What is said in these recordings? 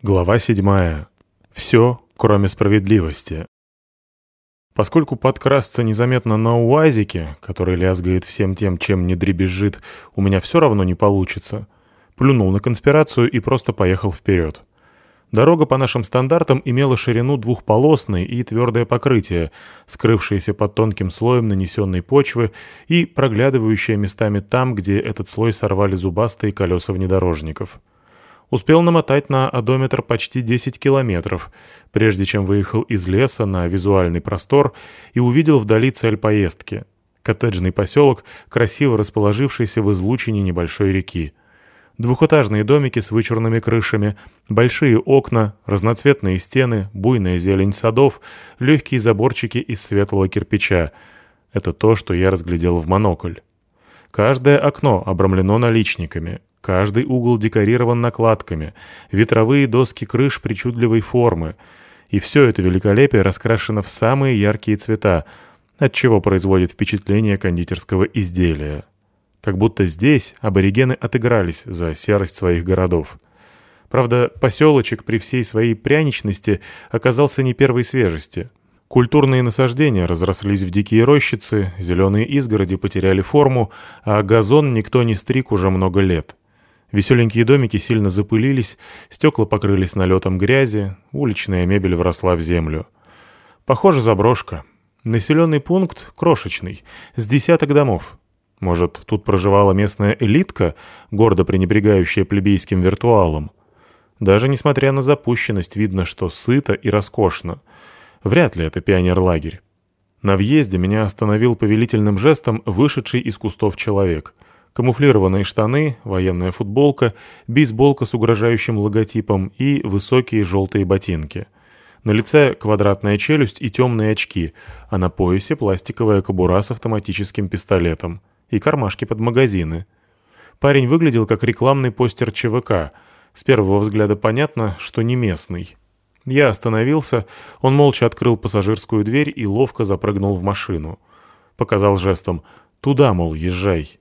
Глава 7. Все, кроме справедливости. Поскольку подкрасться незаметно на УАЗике, который лязгает всем тем, чем не дребезжит, у меня все равно не получится, плюнул на конспирацию и просто поехал вперед. Дорога по нашим стандартам имела ширину двухполосной и твердое покрытие, скрывшееся под тонким слоем нанесенной почвы и проглядывающее местами там, где этот слой сорвали зубастые колеса внедорожников. Успел намотать на одометр почти 10 километров, прежде чем выехал из леса на визуальный простор и увидел вдали цель поездки. Коттеджный поселок, красиво расположившийся в излучине небольшой реки. Двухэтажные домики с вычурными крышами, большие окна, разноцветные стены, буйная зелень садов, легкие заборчики из светлого кирпича. Это то, что я разглядел в монокль. Каждое окно обрамлено наличниками, Каждый угол декорирован накладками, ветровые доски крыш причудливой формы. И все это великолепие раскрашено в самые яркие цвета, отчего производит впечатление кондитерского изделия. Как будто здесь аборигены отыгрались за серость своих городов. Правда, поселочек при всей своей пряничности оказался не первой свежести. Культурные насаждения разрослись в дикие рощицы, зеленые изгороди потеряли форму, а газон никто не стриг уже много лет. Веселенькие домики сильно запылились, стекла покрылись налетом грязи, уличная мебель вросла в землю. Похоже, заброшка. Населенный пункт крошечный, с десяток домов. Может, тут проживала местная элитка, гордо пренебрегающая плебейским виртуалом? Даже несмотря на запущенность, видно, что сыто и роскошно. Вряд ли это пионерлагерь. На въезде меня остановил повелительным жестом вышедший из кустов человек — камуфлированные штаны, военная футболка, бейсболка с угрожающим логотипом и высокие желтые ботинки. На лице квадратная челюсть и темные очки, а на поясе пластиковая кобура с автоматическим пистолетом и кармашки под магазины. Парень выглядел как рекламный постер ЧВК. С первого взгляда понятно, что не местный. Я остановился, он молча открыл пассажирскую дверь и ловко запрыгнул в машину. Показал жестом «Туда, мол, езжай».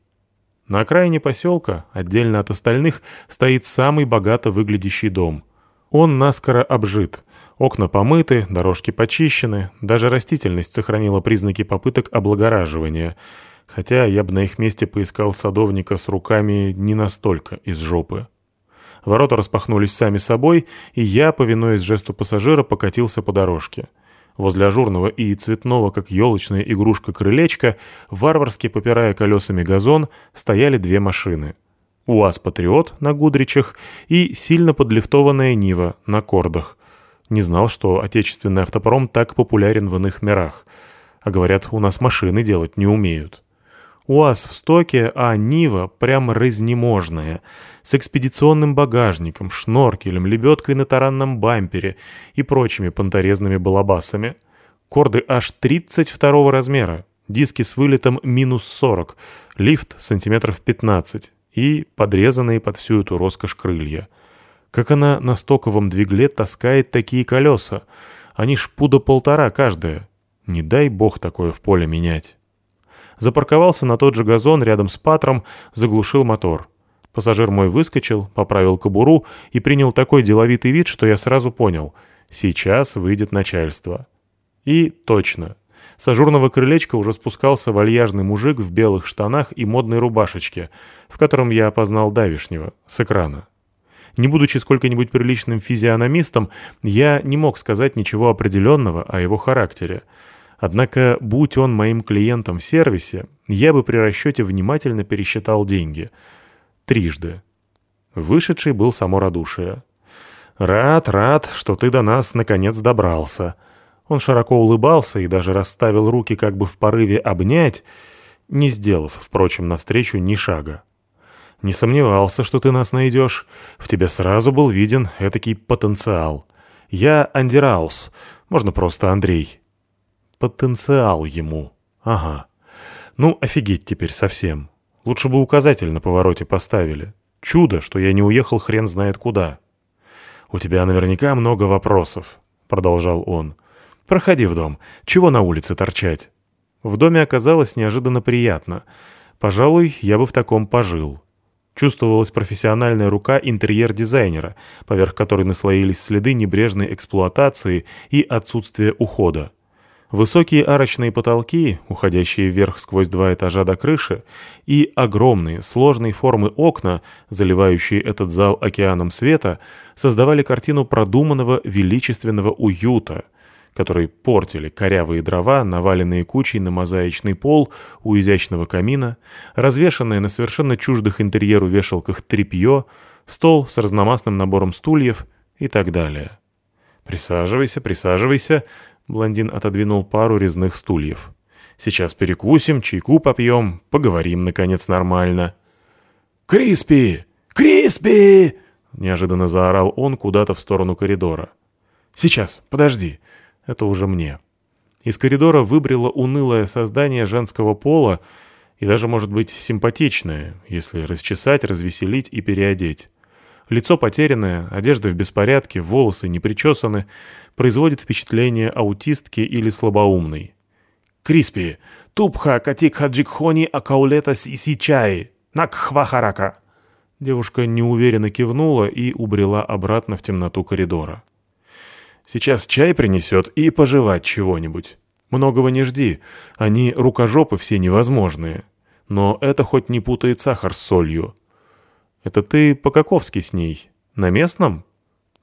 На окраине поселка, отдельно от остальных, стоит самый богато выглядящий дом. Он наскоро обжит. Окна помыты, дорожки почищены, даже растительность сохранила признаки попыток облагораживания. Хотя я бы на их месте поискал садовника с руками не настолько из жопы. Ворота распахнулись сами собой, и я, повинуясь жесту пассажира, покатился по дорожке. Возле ажурного и цветного, как елочная игрушка, крылечка, варварски попирая колесами газон, стояли две машины. УАЗ-патриот на Гудричах и сильно подлифтованная Нива на Кордах. Не знал, что отечественный автопром так популярен в иных мирах. А говорят, у нас машины делать не умеют. УАЗ в стоке, а Нива прям разнеможная, с экспедиционным багажником, шноркелем, лебедкой на таранном бампере и прочими понторезными балабасами. Корды аж 32 размера, диски с вылетом минус 40, лифт сантиметров 15 и подрезанные под всю эту роскошь крылья. Как она на стоковом двигле таскает такие колеса? Они ж пуда полтора каждая. Не дай бог такое в поле менять запарковался на тот же газон рядом с патром, заглушил мотор. Пассажир мой выскочил, поправил кобуру и принял такой деловитый вид, что я сразу понял — сейчас выйдет начальство. И точно. С ажурного крылечка уже спускался вальяжный мужик в белых штанах и модной рубашечке, в котором я опознал давишнего, с экрана. Не будучи сколько-нибудь приличным физиономистом, я не мог сказать ничего определенного о его характере — Однако, будь он моим клиентом в сервисе, я бы при расчете внимательно пересчитал деньги. Трижды. Вышедший был само радушие. «Рад, рад, что ты до нас наконец добрался». Он широко улыбался и даже расставил руки как бы в порыве обнять, не сделав, впрочем, навстречу ни шага. «Не сомневался, что ты нас найдешь. В тебе сразу был виден этакий потенциал. Я Андераус, можно просто Андрей. Потенциал ему. Ага. Ну, офигеть теперь совсем. Лучше бы указатель на повороте поставили. Чудо, что я не уехал хрен знает куда. «У тебя наверняка много вопросов», — продолжал он. «Проходи в дом. Чего на улице торчать?» В доме оказалось неожиданно приятно. Пожалуй, я бы в таком пожил. Чувствовалась профессиональная рука интерьер-дизайнера, поверх которой наслоились следы небрежной эксплуатации и отсутствия ухода. Высокие арочные потолки, уходящие вверх сквозь два этажа до крыши, и огромные, сложной формы окна, заливающие этот зал океаном света, создавали картину продуманного величественного уюта, который портили корявые дрова, наваленные кучей на мозаичный пол у изящного камина, развешанное на совершенно чуждых интерьеру вешалках тряпье, стол с разномастным набором стульев и так далее. «Присаживайся, присаживайся», Блондин отодвинул пару резных стульев. «Сейчас перекусим, чайку попьем, поговорим, наконец, нормально». «Криспи! Криспи!» Неожиданно заорал он куда-то в сторону коридора. «Сейчас, подожди. Это уже мне». Из коридора выбрело унылое создание женского пола и даже, может быть, симпатичное, если расчесать, развеселить и переодеть. Лицо потерянное, одежда в беспорядке, волосы не причесаны, производит впечатление аутистки или слабоумной. «Криспи, тупха катик хаджикхони акаулета сисичай, накхвахарака!» Девушка неуверенно кивнула и убрела обратно в темноту коридора. «Сейчас чай принесет и пожевать чего-нибудь. Многого не жди, они рукожопы все невозможные. Но это хоть не путает сахар с солью». «Это ты по-каковски с ней? На местном?»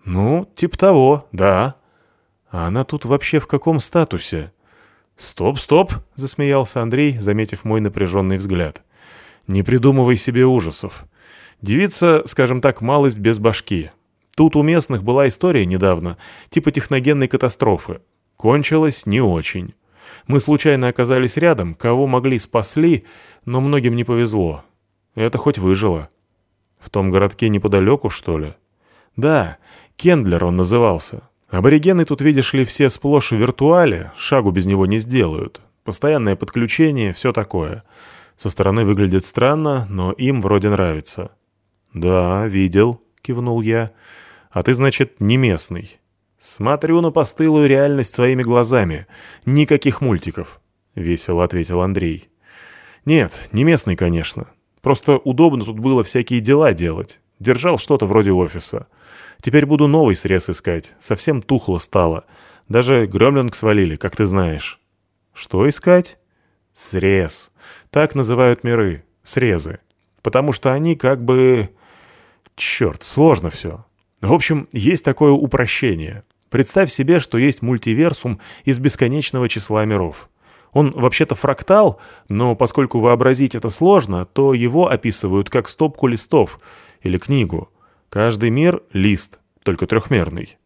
«Ну, типа того, да». «А она тут вообще в каком статусе?» «Стоп, стоп!» — засмеялся Андрей, заметив мой напряженный взгляд. «Не придумывай себе ужасов. Девица, скажем так, малость без башки. Тут у местных была история недавно, типа техногенной катастрофы. Кончилась не очень. Мы случайно оказались рядом, кого могли спасли, но многим не повезло. Это хоть выжило. В том городке неподалеку, что ли? Да, Кендлер он назывался. Аборигены тут, видишь ли, все сплошь в виртуале, шагу без него не сделают. Постоянное подключение, все такое. Со стороны выглядит странно, но им вроде нравится. «Да, видел», — кивнул я. «А ты, значит, не местный». «Смотрю на постылую реальность своими глазами. Никаких мультиков», — весело ответил Андрей. «Нет, не местный, конечно. Просто удобно тут было всякие дела делать. Держал что-то вроде офиса. Теперь буду новый срез искать. Совсем тухло стало. Даже гремлинг свалили, как ты знаешь. Что искать? Срез. Так называют миры. Срезы. Потому что они как бы... Черт, сложно все. В общем, есть такое упрощение. Представь себе, что есть мультиверсум из бесконечного числа миров. Он вообще-то фрактал, но поскольку вообразить это сложно, то его описывают как стопку листов или книгу. Каждый мир — лист, только трехмерный.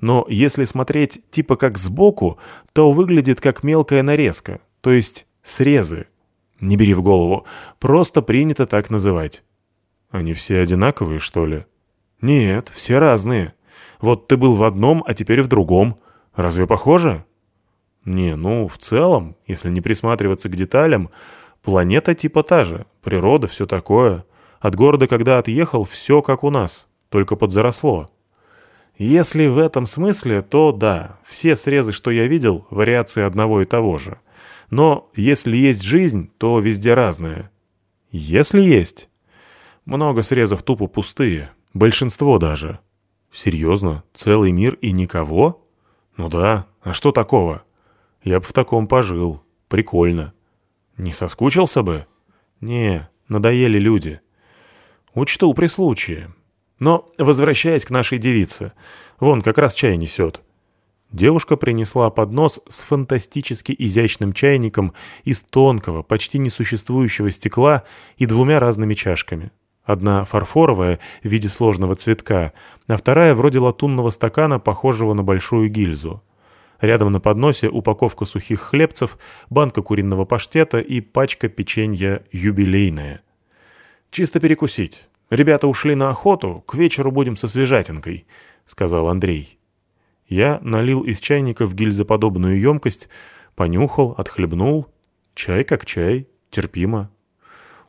Но если смотреть типа как сбоку, то выглядит как мелкая нарезка, то есть срезы. Не бери в голову, просто принято так называть. Они все одинаковые, что ли? Нет, все разные. Вот ты был в одном, а теперь в другом. Разве похоже? Не, ну, в целом, если не присматриваться к деталям, планета типа та же, природа, все такое. От города, когда отъехал, все как у нас, только подзаросло. Если в этом смысле, то да, все срезы, что я видел, вариации одного и того же. Но если есть жизнь, то везде разная. Если есть. Много срезов тупо пустые, большинство даже. Серьезно, целый мир и никого? Ну да, а что такого? Я бы в таком пожил. Прикольно. Не соскучился бы? Не, надоели люди. Учту при случае. Но, возвращаясь к нашей девице, вон как раз чай несет. Девушка принесла поднос с фантастически изящным чайником из тонкого, почти несуществующего стекла и двумя разными чашками. Одна фарфоровая в виде сложного цветка, а вторая вроде латунного стакана, похожего на большую гильзу. Рядом на подносе упаковка сухих хлебцев, банка куриного паштета и пачка печенья юбилейное. «Чисто перекусить. Ребята ушли на охоту, к вечеру будем со свежатинкой», — сказал Андрей. Я налил из чайника в гильзоподобную емкость, понюхал, отхлебнул. Чай как чай, терпимо.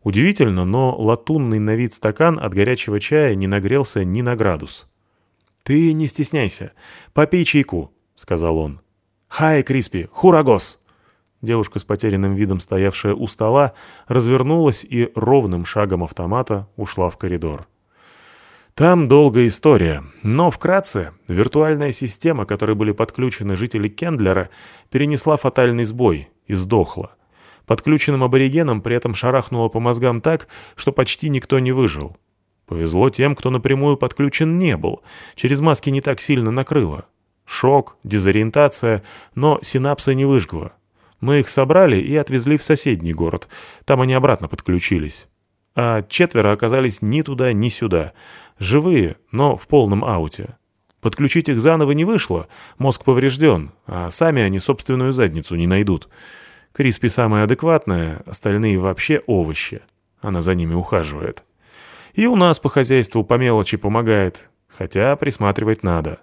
Удивительно, но латунный на вид стакан от горячего чая не нагрелся ни на градус. «Ты не стесняйся, попей чайку», — сказал он. «Хай, Криспи, хурагос!» Девушка с потерянным видом, стоявшая у стола, развернулась и ровным шагом автомата ушла в коридор. Там долгая история, но вкратце виртуальная система, которой были подключены жители Кендлера, перенесла фатальный сбой и сдохла. Подключенным аборигенам при этом шарахнуло по мозгам так, что почти никто не выжил. Повезло тем, кто напрямую подключен не был, через маски не так сильно накрыло. Шок, дезориентация, но синапсы не выжгло. Мы их собрали и отвезли в соседний город. Там они обратно подключились. А четверо оказались ни туда, ни сюда. Живые, но в полном ауте. Подключить их заново не вышло, мозг поврежден, а сами они собственную задницу не найдут. Криспи самая адекватная, остальные вообще овощи. Она за ними ухаживает. И у нас по хозяйству по мелочи помогает, хотя присматривать надо.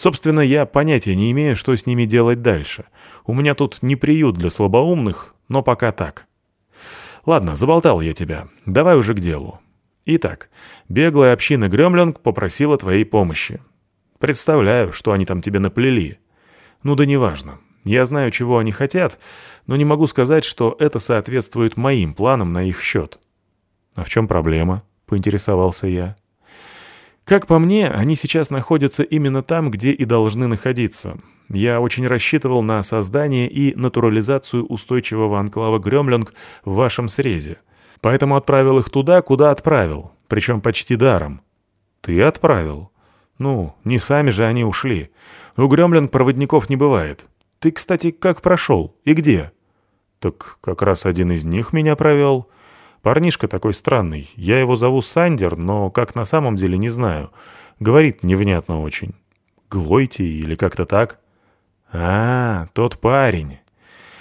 Собственно, я понятия не имею, что с ними делать дальше. У меня тут не приют для слабоумных, но пока так. Ладно, заболтал я тебя. Давай уже к делу. Итак, беглая община Гремленг попросила твоей помощи. Представляю, что они там тебе наплели. Ну да неважно. Я знаю, чего они хотят, но не могу сказать, что это соответствует моим планам на их счет. А в чем проблема? Поинтересовался я. Как по мне, они сейчас находятся именно там, где и должны находиться. Я очень рассчитывал на создание и натурализацию устойчивого анклава Гремлинг в вашем срезе. Поэтому отправил их туда, куда отправил, причем почти даром. Ты отправил? Ну, не сами же они ушли. У Гремлинг проводников не бывает. Ты, кстати, как прошел? И где? Так как раз один из них меня провел. Парнишка такой странный. Я его зову Сандер, но как на самом деле не знаю. Говорит невнятно очень. Глойте или как-то так. А, тот парень.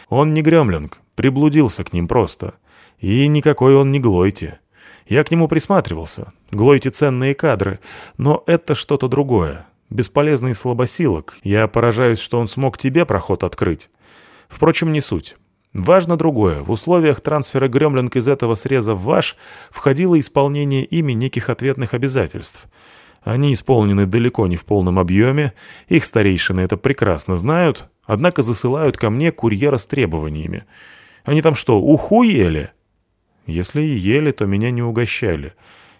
Он не гремлинг, приблудился к ним просто. И никакой он не Глойте. Я к нему присматривался. Глойте ценные кадры, но это что-то другое. Бесполезный слабосилок. Я поражаюсь, что он смог тебе проход открыть. Впрочем, не суть. Важно другое. В условиях трансфера Гремлинг из этого среза в ваш входило исполнение ими неких ответных обязательств. Они исполнены далеко не в полном объеме, их старейшины это прекрасно знают, однако засылают ко мне курьера с требованиями. Они там что, уху ели? Если и ели, то меня не угощали.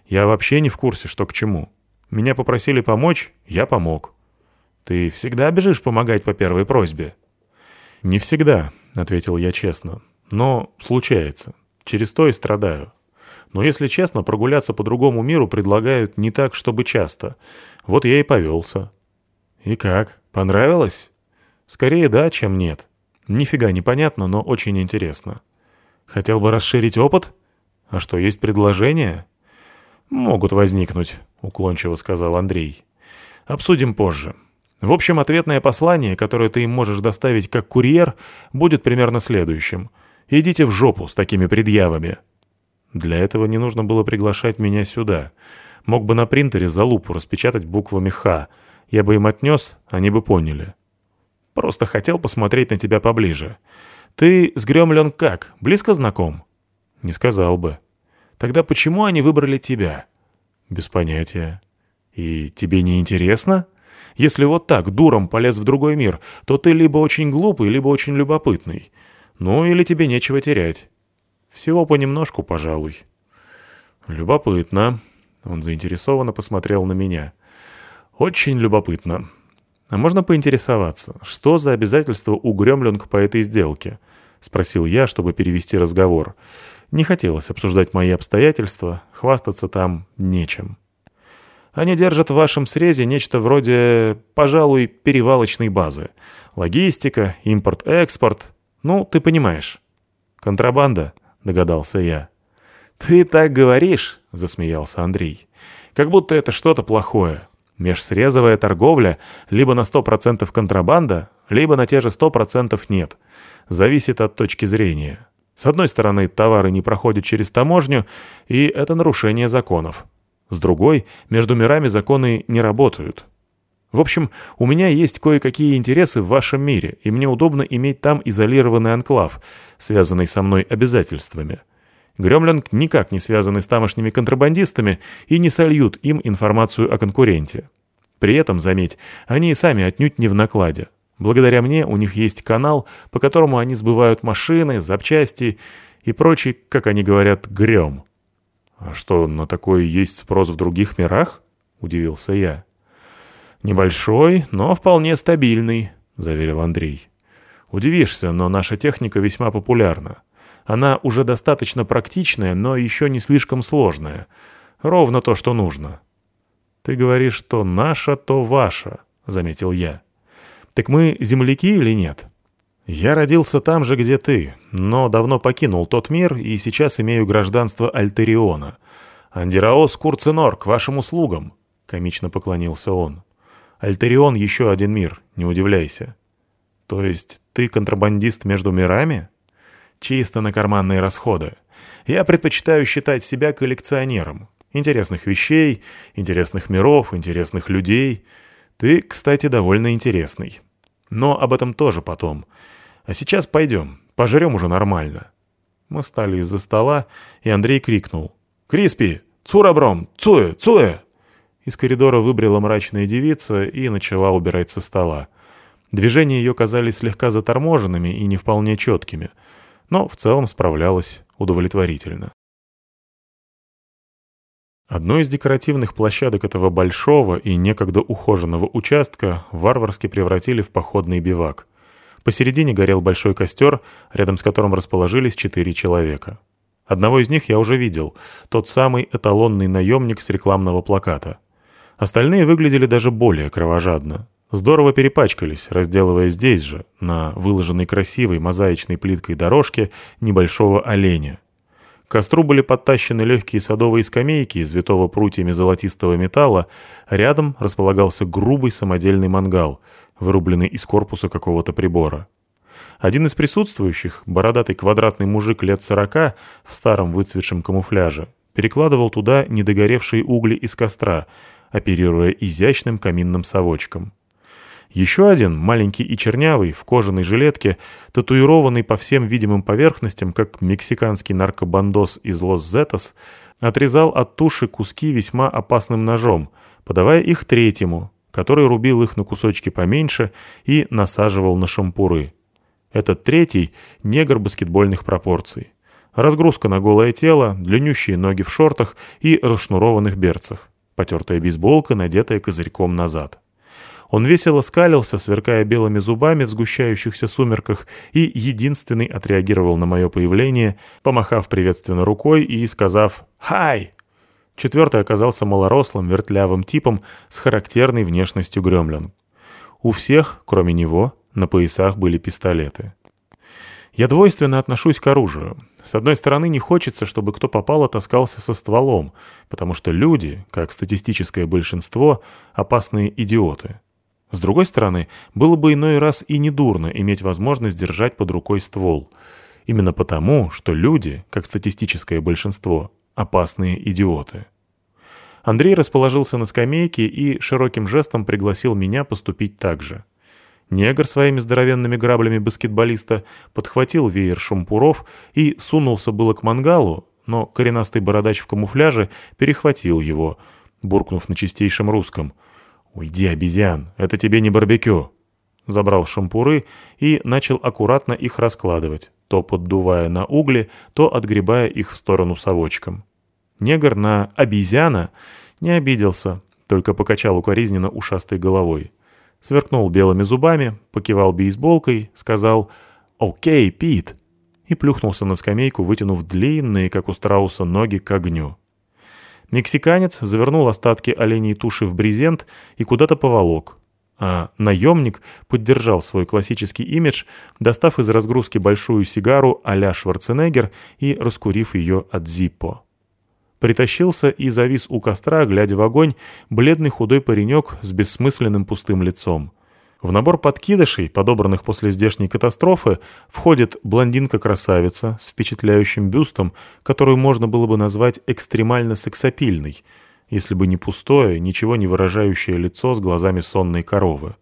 Я вообще не в курсе, что к чему. Меня попросили помочь, я помог. Ты всегда бежишь помогать по первой просьбе? Не всегда. — ответил я честно. «Но случается. Через то и страдаю. Но если честно, прогуляться по другому миру предлагают не так, чтобы часто. Вот я и повелся». «И как? Понравилось?» «Скорее да, чем нет. Нифига непонятно, но очень интересно». «Хотел бы расширить опыт? А что, есть предложения?» «Могут возникнуть», — уклончиво сказал Андрей. «Обсудим позже. В общем, ответное послание, которое ты им можешь доставить как курьер, будет примерно следующим. «Идите в жопу с такими предъявами». Для этого не нужно было приглашать меня сюда. Мог бы на принтере за лупу распечатать буквами «Х». Я бы им отнес, они бы поняли. Просто хотел посмотреть на тебя поближе. Ты с Гремлен как, близко знаком? Не сказал бы. Тогда почему они выбрали тебя? Без понятия. И тебе не интересно? — если вот так дуром полез в другой мир, то ты либо очень глупый, либо очень любопытный. Ну или тебе нечего терять. Всего понемножку, пожалуй. Любопытно. Он заинтересованно посмотрел на меня. Очень любопытно. А можно поинтересоваться, что за обязательства у Гремлинг по этой сделке? Спросил я, чтобы перевести разговор. Не хотелось обсуждать мои обстоятельства, хвастаться там нечем. Они держат в вашем срезе нечто вроде, пожалуй, перевалочной базы. Логистика, импорт-экспорт. Ну, ты понимаешь. Контрабанда, догадался я. «Ты так говоришь», — засмеялся Андрей. «Как будто это что-то плохое. Межсрезовая торговля либо на 100% контрабанда, либо на те же 100% нет. Зависит от точки зрения. С одной стороны, товары не проходят через таможню, и это нарушение законов. С другой, между мирами законы не работают. В общем, у меня есть кое-какие интересы в вашем мире, и мне удобно иметь там изолированный анклав, связанный со мной обязательствами. Гремлинг никак не связаны с тамошними контрабандистами и не сольют им информацию о конкуренте. При этом, заметь, они и сами отнюдь не в накладе. Благодаря мне у них есть канал, по которому они сбывают машины, запчасти и прочий, как они говорят, грем. «А что, на такое есть спрос в других мирах?» — удивился я. «Небольшой, но вполне стабильный», — заверил Андрей. «Удивишься, но наша техника весьма популярна. Она уже достаточно практичная, но еще не слишком сложная. Ровно то, что нужно». «Ты говоришь, что наша, то ваша», — заметил я. «Так мы земляки или нет?» «Я родился там же, где ты, но давно покинул тот мир и сейчас имею гражданство Альтериона. Андираос Курценор, к вашим услугам!» — комично поклонился он. «Альтерион — еще один мир, не удивляйся». «То есть ты контрабандист между мирами?» «Чисто на карманные расходы. Я предпочитаю считать себя коллекционером. Интересных вещей, интересных миров, интересных людей. Ты, кстати, довольно интересный. Но об этом тоже потом». А сейчас пойдем, пожрем уже нормально». Мы стали из-за стола, и Андрей крикнул. «Криспи! Цурабром! Цуэ! Цуэ!» Из коридора выбрела мрачная девица и начала убирать со стола. Движения ее казались слегка заторможенными и не вполне четкими, но в целом справлялась удовлетворительно. Одну из декоративных площадок этого большого и некогда ухоженного участка варварски превратили в походный бивак. Посередине горел большой костер, рядом с которым расположились четыре человека. Одного из них я уже видел, тот самый эталонный наемник с рекламного плаката. Остальные выглядели даже более кровожадно. Здорово перепачкались, разделывая здесь же, на выложенной красивой мозаичной плиткой дорожке, небольшого оленя. К костру были подтащены легкие садовые скамейки из витого прутьями золотистого металла, рядом располагался грубый самодельный мангал, вырубленный из корпуса какого-то прибора. Один из присутствующих, бородатый квадратный мужик лет сорока в старом выцветшем камуфляже, перекладывал туда недогоревшие угли из костра, оперируя изящным каминным совочком. Еще один, маленький и чернявый, в кожаной жилетке, татуированный по всем видимым поверхностям, как мексиканский наркобандос из Лос-Зетос, отрезал от туши куски весьма опасным ножом, подавая их третьему, который рубил их на кусочки поменьше и насаживал на шампуры. Этот третий — негр баскетбольных пропорций. Разгрузка на голое тело, длиннющие ноги в шортах и расшнурованных берцах. Потертая бейсболка, надетая козырьком назад. Он весело скалился, сверкая белыми зубами в сгущающихся сумерках, и единственный отреагировал на мое появление, помахав приветственно рукой и сказав «Хай!». Четвертый оказался малорослым, вертлявым типом с характерной внешностью гремлин. У всех, кроме него, на поясах были пистолеты. Я двойственно отношусь к оружию. С одной стороны, не хочется, чтобы кто попало таскался со стволом, потому что люди, как статистическое большинство, опасные идиоты. С другой стороны, было бы иной раз и недурно иметь возможность держать под рукой ствол. Именно потому, что люди, как статистическое большинство, опасные идиоты. Андрей расположился на скамейке и широким жестом пригласил меня поступить так же. Негр своими здоровенными граблями баскетболиста подхватил веер шампуров и сунулся было к мангалу, но коренастый бородач в камуфляже перехватил его, буркнув на чистейшем русском. «Уйди, обезьян, это тебе не барбекю!» Забрал шампуры и начал аккуратно их раскладывать, то поддувая на угли, то отгребая их в сторону совочком. Негр на «обезьяна» не обиделся, только покачал укоризненно ушастой головой. Сверкнул белыми зубами, покивал бейсболкой, сказал «Окей, Пит!» и плюхнулся на скамейку, вытянув длинные, как у страуса, ноги к огню. Мексиканец завернул остатки оленей туши в брезент и куда-то поволок, а наемник поддержал свой классический имидж, достав из разгрузки большую сигару а-ля Шварценеггер и раскурив ее от Зиппо. Притащился и завис у костра, глядя в огонь, бледный худой паренек с бессмысленным пустым лицом. В набор подкидышей, подобранных после здешней катастрофы, входит блондинка-красавица с впечатляющим бюстом, которую можно было бы назвать экстремально сексапильной, если бы не пустое, ничего не выражающее лицо с глазами сонной коровы.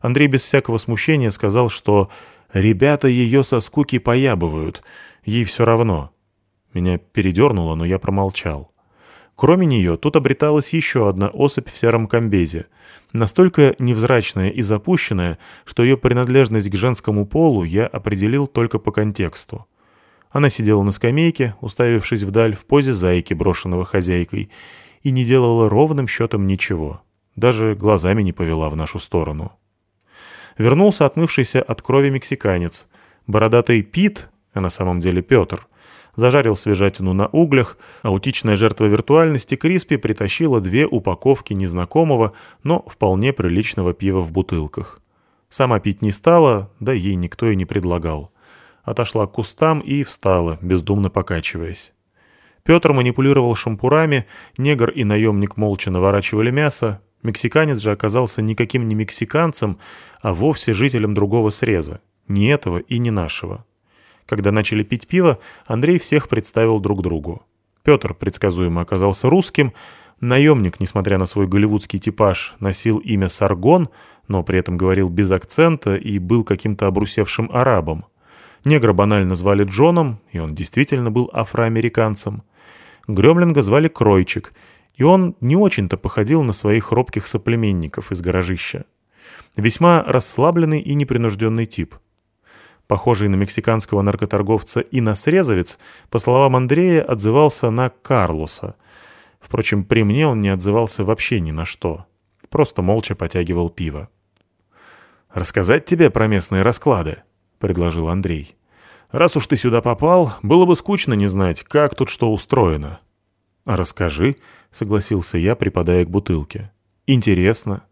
Андрей без всякого смущения сказал, что «ребята ее со скуки поябывают, ей все равно». Меня передернуло, но я промолчал. Кроме нее, тут обреталась еще одна особь в сером комбезе, настолько невзрачная и запущенная, что ее принадлежность к женскому полу я определил только по контексту. Она сидела на скамейке, уставившись вдаль в позе зайки, брошенного хозяйкой, и не делала ровным счетом ничего. Даже глазами не повела в нашу сторону. Вернулся отмывшийся от крови мексиканец. Бородатый Пит, а на самом деле Петр — зажарил свежатину на углях, аутичная жертва виртуальности Криспи притащила две упаковки незнакомого, но вполне приличного пива в бутылках. Сама пить не стала, да ей никто и не предлагал. Отошла к кустам и встала, бездумно покачиваясь. Петр манипулировал шампурами, негр и наемник молча наворачивали мясо, мексиканец же оказался никаким не мексиканцем, а вовсе жителем другого среза, не этого и не нашего. Когда начали пить пиво, Андрей всех представил друг другу. Петр предсказуемо оказался русским, наемник, несмотря на свой голливудский типаж, носил имя Саргон, но при этом говорил без акцента и был каким-то обрусевшим арабом. Негра банально звали Джоном, и он действительно был афроамериканцем. Гремлинга звали Кройчик, и он не очень-то походил на своих робких соплеменников из гаражища. Весьма расслабленный и непринужденный тип — похожий на мексиканского наркоторговца и на срезовец, по словам Андрея, отзывался на Карлоса. Впрочем, при мне он не отзывался вообще ни на что. Просто молча потягивал пиво. «Рассказать тебе про местные расклады?» — предложил Андрей. «Раз уж ты сюда попал, было бы скучно не знать, как тут что устроено». «Расскажи», — согласился я, припадая к бутылке. «Интересно».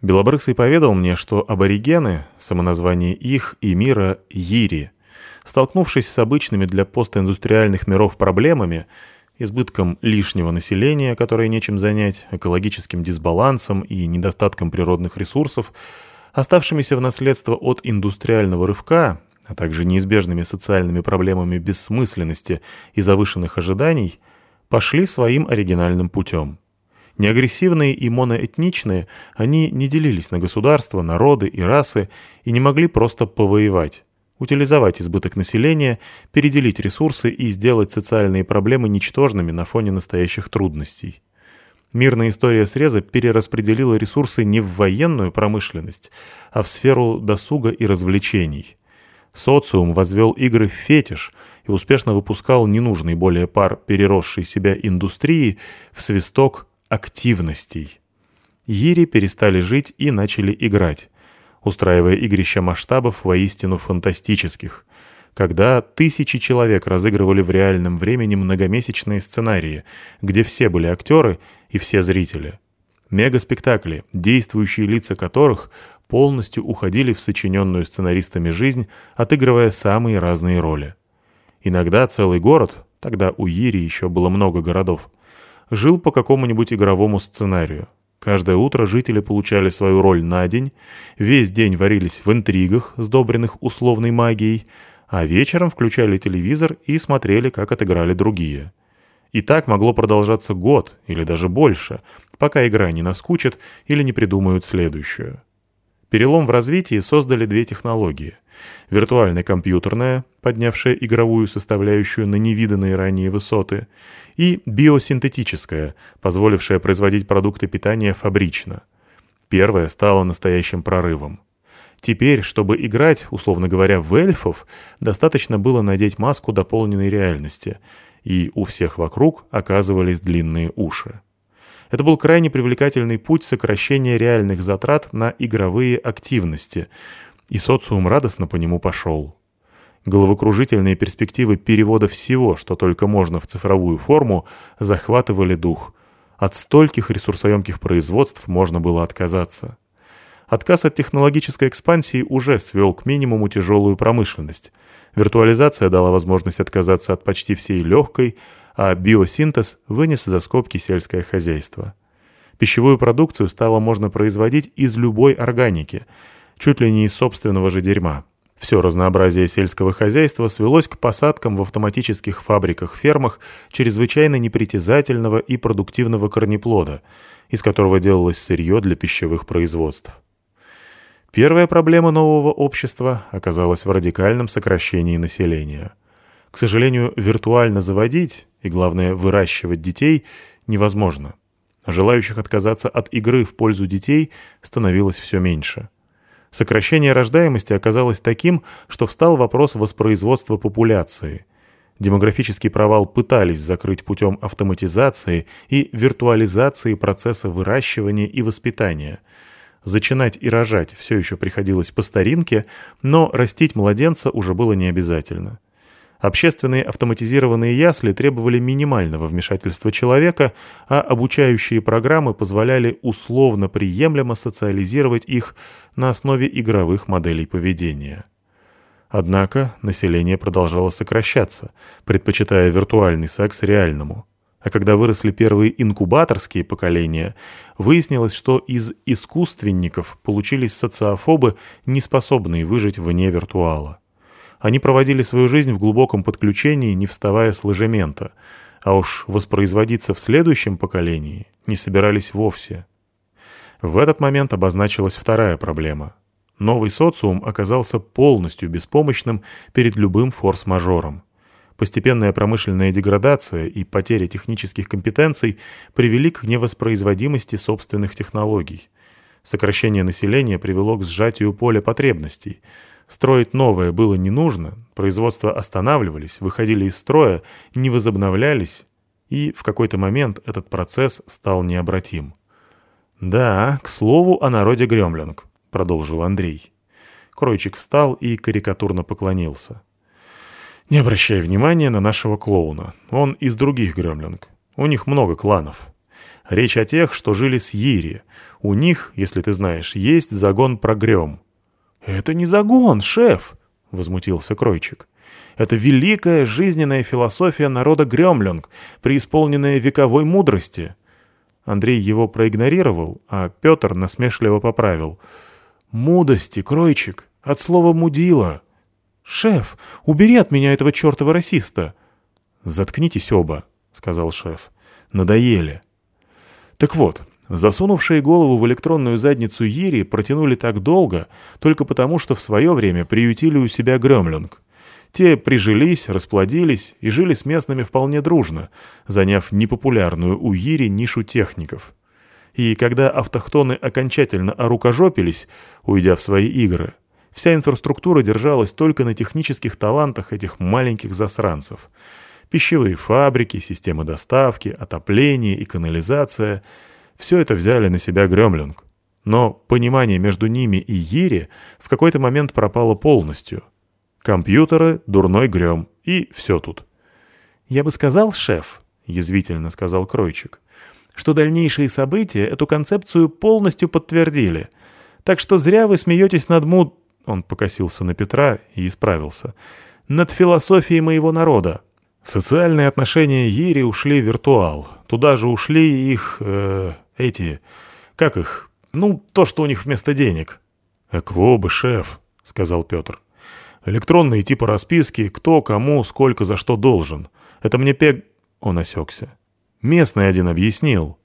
Белобрысый поведал мне, что аборигены, самоназвание их и мира Йири, столкнувшись с обычными для постиндустриальных миров проблемами, избытком лишнего населения, которое нечем занять, экологическим дисбалансом и недостатком природных ресурсов, оставшимися в наследство от индустриального рывка, а также неизбежными социальными проблемами бессмысленности и завышенных ожиданий, пошли своим оригинальным путем. Неагрессивные и моноэтничные, они не делились на государства, народы и расы и не могли просто повоевать, утилизовать избыток населения, переделить ресурсы и сделать социальные проблемы ничтожными на фоне настоящих трудностей. Мирная история среза перераспределила ресурсы не в военную промышленность, а в сферу досуга и развлечений. Социум возвел игры в фетиш и успешно выпускал ненужный более пар переросшей себя индустрии в свисток активностей. Ири перестали жить и начали играть, устраивая игрища масштабов воистину фантастических, когда тысячи человек разыгрывали в реальном времени многомесячные сценарии, где все были актеры и все зрители. Мегаспектакли, действующие лица которых полностью уходили в сочиненную сценаристами жизнь, отыгрывая самые разные роли. Иногда целый город, тогда у Ири еще было много городов, жил по какому-нибудь игровому сценарию. Каждое утро жители получали свою роль на день, весь день варились в интригах, сдобренных условной магией, а вечером включали телевизор и смотрели, как отыграли другие. И так могло продолжаться год или даже больше, пока игра не наскучит или не придумают следующую. Перелом в развитии создали две технологии. Виртуально-компьютерная, поднявшая игровую составляющую на невиданные ранее высоты, и биосинтетическая, позволившая производить продукты питания фабрично. Первая стала настоящим прорывом. Теперь, чтобы играть, условно говоря, в эльфов, достаточно было надеть маску дополненной реальности, и у всех вокруг оказывались длинные уши. Это был крайне привлекательный путь сокращения реальных затрат на игровые активности, и социум радостно по нему пошел. Головокружительные перспективы перевода всего, что только можно в цифровую форму, захватывали дух. От стольких ресурсоемких производств можно было отказаться. Отказ от технологической экспансии уже свел к минимуму тяжелую промышленность. Виртуализация дала возможность отказаться от почти всей легкой, а биосинтез вынес за скобки сельское хозяйство. Пищевую продукцию стало можно производить из любой органики, чуть ли не из собственного же дерьма. Все разнообразие сельского хозяйства свелось к посадкам в автоматических фабриках-фермах чрезвычайно непритязательного и продуктивного корнеплода, из которого делалось сырье для пищевых производств. Первая проблема нового общества оказалась в радикальном сокращении населения. К сожалению, виртуально заводить, и, главное, выращивать детей невозможно. Желающих отказаться от игры в пользу детей становилось все меньше. Сокращение рождаемости оказалось таким, что встал вопрос воспроизводства популяции. Демографический провал пытались закрыть путем автоматизации и виртуализации процесса выращивания и воспитания. Зачинать и рожать все еще приходилось по старинке, но растить младенца уже было не обязательно. Общественные автоматизированные ясли требовали минимального вмешательства человека, а обучающие программы позволяли условно приемлемо социализировать их на основе игровых моделей поведения. Однако население продолжало сокращаться, предпочитая виртуальный секс реальному. А когда выросли первые инкубаторские поколения, выяснилось, что из искусственников получились социофобы, не способные выжить вне виртуала. Они проводили свою жизнь в глубоком подключении, не вставая с ложемента, а уж воспроизводиться в следующем поколении не собирались вовсе. В этот момент обозначилась вторая проблема. Новый социум оказался полностью беспомощным перед любым форс-мажором. Постепенная промышленная деградация и потеря технических компетенций привели к невоспроизводимости собственных технологий. Сокращение населения привело к сжатию поля потребностей – Строить новое было не нужно, производства останавливались, выходили из строя, не возобновлялись, и в какой-то момент этот процесс стал необратим. «Да, к слову о народе Гремлинг», — продолжил Андрей. Кройчик встал и карикатурно поклонился. «Не обращай внимания на нашего клоуна. Он из других Гремлинг. У них много кланов. Речь о тех, что жили с Ири. У них, если ты знаешь, есть загон про Грем. «Это не загон, шеф!» — возмутился Кройчик. «Это великая жизненная философия народа Гремлинг, преисполненная вековой мудрости». Андрей его проигнорировал, а Петр насмешливо поправил. «Мудости, Кройчик, от слова «мудила». «Шеф, убери от меня этого чертова расиста!» «Заткнитесь оба», — сказал шеф. «Надоели». Так вот, Засунувшие голову в электронную задницу Ири протянули так долго, только потому, что в свое время приютили у себя Гремлинг. Те прижились, расплодились и жили с местными вполне дружно, заняв непопулярную у Ири нишу техников. И когда автохтоны окончательно орукожопились, уйдя в свои игры, вся инфраструктура держалась только на технических талантах этих маленьких засранцев. Пищевые фабрики, системы доставки, отопление и канализация — все это взяли на себя Гремлинг. Но понимание между ними и Ири в какой-то момент пропало полностью. Компьютеры, дурной грем и все тут. «Я бы сказал, шеф», — язвительно сказал Кройчик, «что дальнейшие события эту концепцию полностью подтвердили. Так что зря вы смеетесь над муд...» Он покосился на Петра и исправился. «Над философией моего народа. Социальные отношения Ири ушли в виртуал. Туда же ушли их... Э, эти... Как их? Ну, то, что у них вместо денег. «Эквобы, шеф», — сказал Петр. «Электронные типы расписки, кто, кому, сколько, за что должен. Это мне пег...» Он осекся. «Местный один объяснил».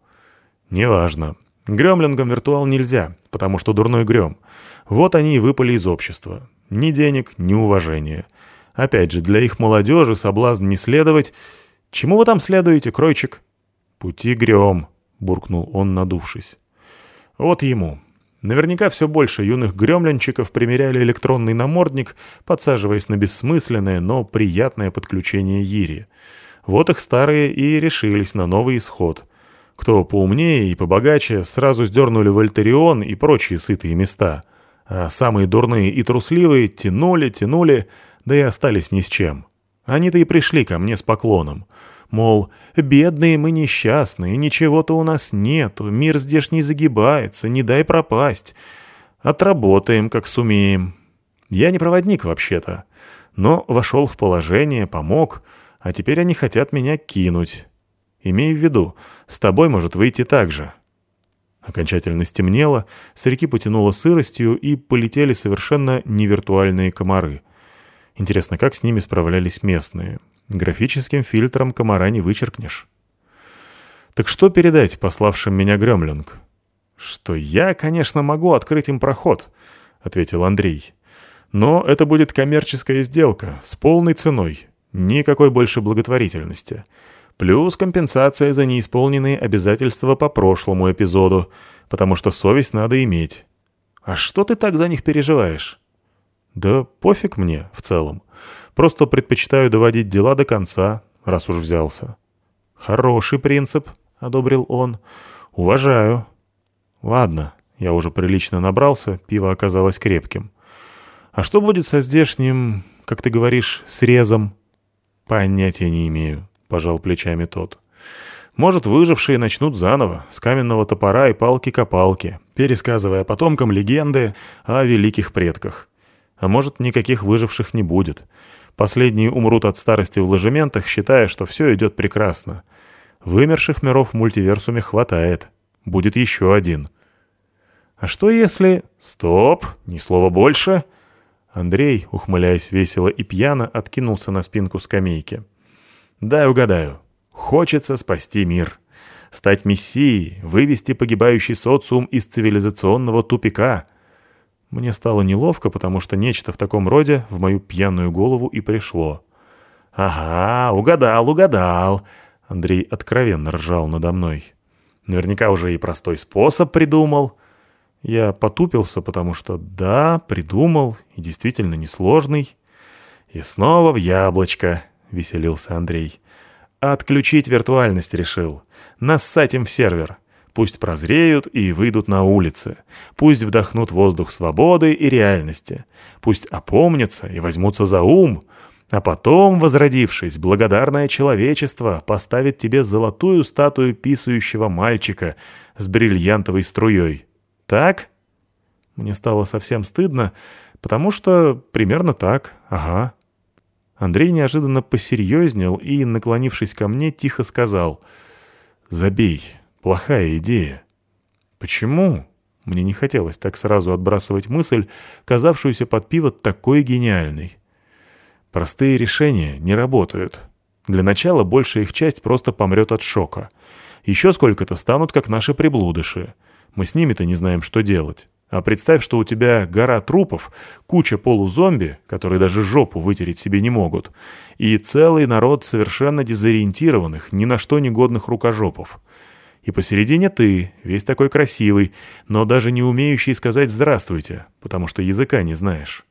«Неважно. Гремлингам виртуал нельзя, потому что дурной грем. Вот они и выпали из общества. Ни денег, ни уважения. Опять же, для их молодежи соблазн не следовать... Чему вы там следуете, Кройчик?» «Пути грем», буркнул он, надувшись. Вот ему. Наверняка все больше юных гремлянчиков примеряли электронный намордник, подсаживаясь на бессмысленное, но приятное подключение Ири. Вот их старые и решились на новый исход. Кто поумнее и побогаче, сразу сдернули Вольтерион и прочие сытые места. А самые дурные и трусливые тянули, тянули, да и остались ни с чем. Они-то и пришли ко мне с поклоном — Мол, бедные мы несчастные, ничего-то у нас нету, мир здешний загибается, не дай пропасть. Отработаем, как сумеем. Я не проводник вообще-то, но вошел в положение, помог, а теперь они хотят меня кинуть. Имей в виду, с тобой может выйти так же. Окончательно стемнело, с реки потянуло сыростью и полетели совершенно невиртуальные комары. Интересно, как с ними справлялись местные? Графическим фильтром комара не вычеркнешь. Так что передать пославшим меня Гремлинг? Что я, конечно, могу открыть им проход, ответил Андрей. Но это будет коммерческая сделка с полной ценой. Никакой больше благотворительности. Плюс компенсация за неисполненные обязательства по прошлому эпизоду, потому что совесть надо иметь. А что ты так за них переживаешь? Да пофиг мне в целом. Просто предпочитаю доводить дела до конца, раз уж взялся. Хороший принцип, одобрил он. Уважаю. Ладно, я уже прилично набрался, пиво оказалось крепким. А что будет со здешним, как ты говоришь, срезом? Понятия не имею, пожал плечами тот. Может, выжившие начнут заново, с каменного топора и палки-копалки, пересказывая потомкам легенды о великих предках. А может, никаких выживших не будет. Последние умрут от старости в ложементах, считая, что все идет прекрасно. Вымерших миров в мультиверсуме хватает. Будет еще один. А что если... Стоп! Ни слова больше! Андрей, ухмыляясь весело и пьяно, откинулся на спинку скамейки. «Дай угадаю. Хочется спасти мир. Стать мессией, вывести погибающий социум из цивилизационного тупика. Мне стало неловко, потому что нечто в таком роде в мою пьяную голову и пришло. «Ага, угадал, угадал!» Андрей откровенно ржал надо мной. «Наверняка уже и простой способ придумал». Я потупился, потому что да, придумал, и действительно несложный. «И снова в яблочко», — веселился Андрей. Отключить виртуальность решил. Нассать им в сервер. Пусть прозреют и выйдут на улицы. Пусть вдохнут воздух свободы и реальности. Пусть опомнятся и возьмутся за ум. А потом, возродившись, благодарное человечество поставит тебе золотую статую писающего мальчика с бриллиантовой струей. Так? Мне стало совсем стыдно, потому что примерно так, ага. Андрей неожиданно посерьезнел и, наклонившись ко мне, тихо сказал «Забей, плохая идея». «Почему?» Мне не хотелось так сразу отбрасывать мысль, казавшуюся под пиво такой гениальной. Простые решения не работают. Для начала большая их часть просто помрет от шока. Еще сколько-то станут, как наши приблудыши. Мы с ними-то не знаем, что делать. А представь, что у тебя гора трупов, куча полузомби, которые даже жопу вытереть себе не могут, и целый народ совершенно дезориентированных, ни на что негодных рукожопов. И посередине ты, весь такой красивый, но даже не умеющий сказать «здравствуйте», потому что языка не знаешь.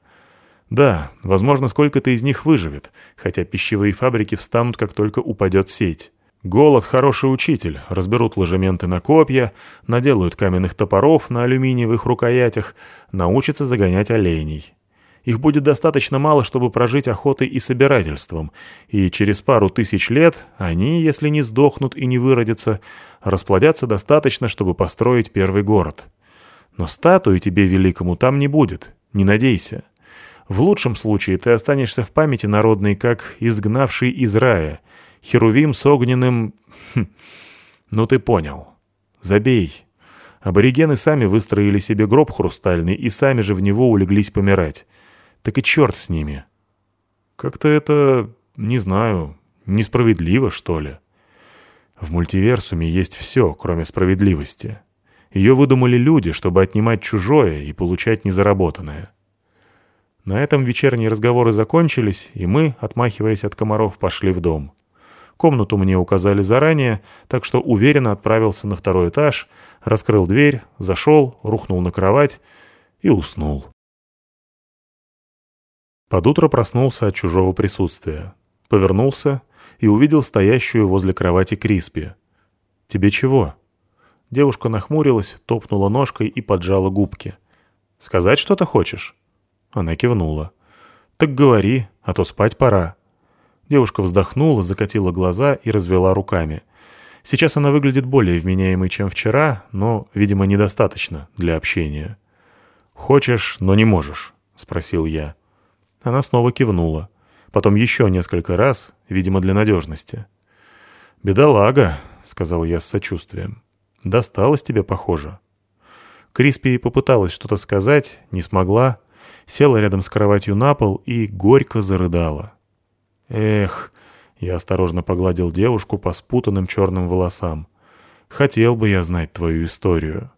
Да, возможно, сколько-то из них выживет, хотя пищевые фабрики встанут, как только упадет сеть. Голод — хороший учитель, разберут ложементы на копья, наделают каменных топоров на алюминиевых рукоятях, научатся загонять оленей. Их будет достаточно мало, чтобы прожить охотой и собирательством, и через пару тысяч лет они, если не сдохнут и не выродятся, расплодятся достаточно, чтобы построить первый город. Но статуи тебе великому там не будет, не надейся. В лучшем случае ты останешься в памяти народной как изгнавший из рая — Херувим с огненным... Хм. Ну ты понял. Забей. Аборигены сами выстроили себе гроб хрустальный и сами же в него улеглись помирать. Так и черт с ними. Как-то это, не знаю, несправедливо, что ли. В мультиверсуме есть все, кроме справедливости. Ее выдумали люди, чтобы отнимать чужое и получать незаработанное. На этом вечерние разговоры закончились, и мы, отмахиваясь от комаров, пошли в дом. Комнату мне указали заранее, так что уверенно отправился на второй этаж, раскрыл дверь, зашел, рухнул на кровать и уснул. Под утро проснулся от чужого присутствия. Повернулся и увидел стоящую возле кровати Криспи. «Тебе чего?» Девушка нахмурилась, топнула ножкой и поджала губки. «Сказать что-то хочешь?» Она кивнула. «Так говори, а то спать пора». Девушка вздохнула, закатила глаза и развела руками. Сейчас она выглядит более вменяемой, чем вчера, но, видимо, недостаточно для общения. «Хочешь, но не можешь», — спросил я. Она снова кивнула. Потом еще несколько раз, видимо, для надежности. «Бедолага», — сказал я с сочувствием. «Досталось тебе, похоже». Криспи попыталась что-то сказать, не смогла, села рядом с кроватью на пол и горько зарыдала. Эх, я осторожно погладил девушку по спутанным черным волосам. Хотел бы я знать твою историю.